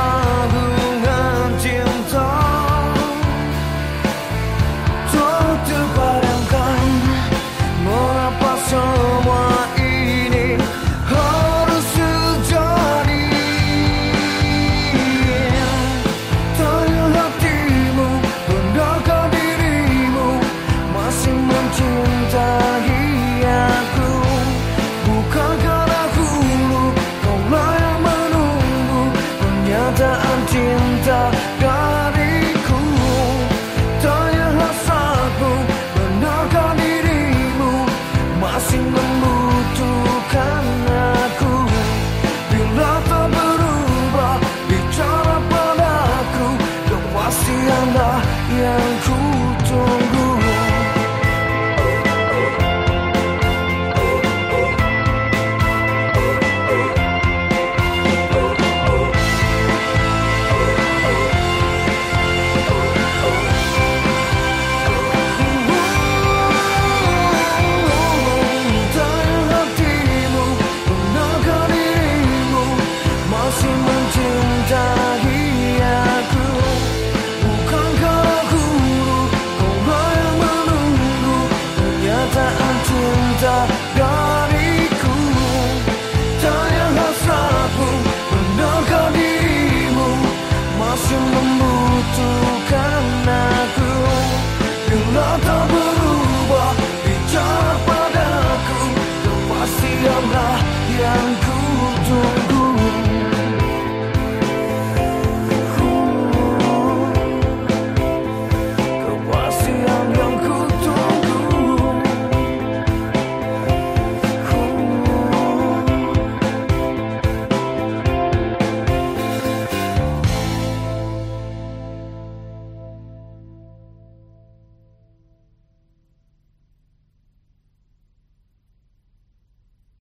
Satu keagungan 더